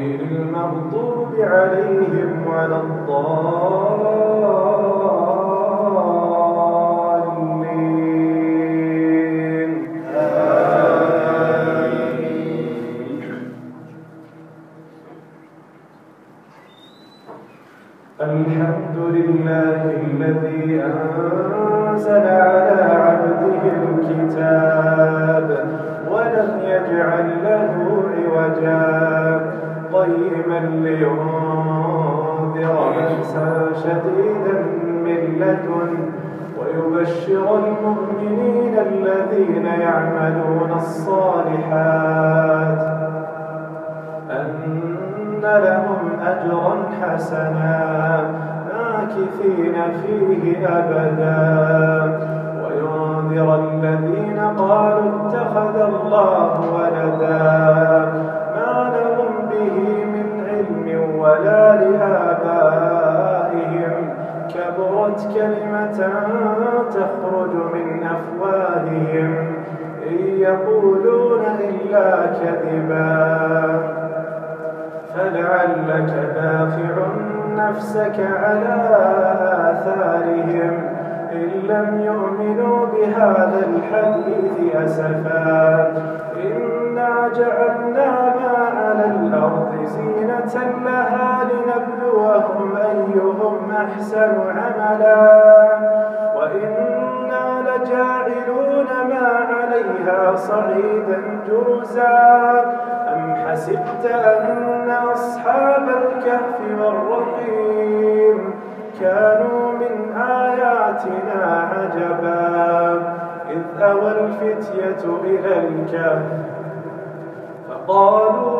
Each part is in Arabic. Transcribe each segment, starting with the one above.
غير المغضوب عليهم ولا الضالين. الحمد لله الذي أنزل على عبده الكتاب ولم يجعل لينذر بأسا شديدا من لدن ويبشر المؤمنين الذين يعملون الصالحات أن لهم أجرا حسنا ماكثين فيه أبدا. ولا لآبائهم كبرت كلمة تخرج من أفواههم إن يقولون إلا كذبا فلعلك باخع نفسك على آثارهم إن لم يؤمنوا بهذا الحديث أسفا إنا جعلنا لها لنبلوهم أيهم أحسن عملا. وإنا لجاعلون ما عليها صعيدا جرزا. أم حسبت أن أصحاب الكهف والرقيم كانوا من آياتنا عجبا. إذ أوى الفتية إلى الكهف فقالوا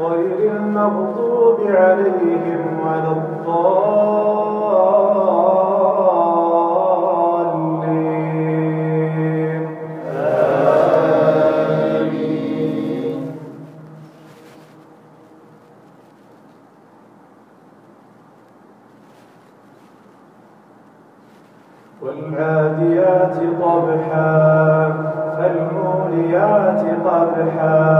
غير المغضوب عليهم ولا الضالين. والعاديات ضبحا فالموليات قدحا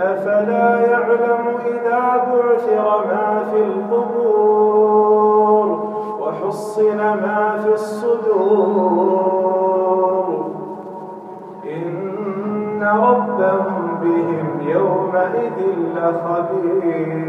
أفلا يعلم إذا بعثر ما في القبور وحصل ما في الصدور. إن ربهم بهم يومئذ لخبير.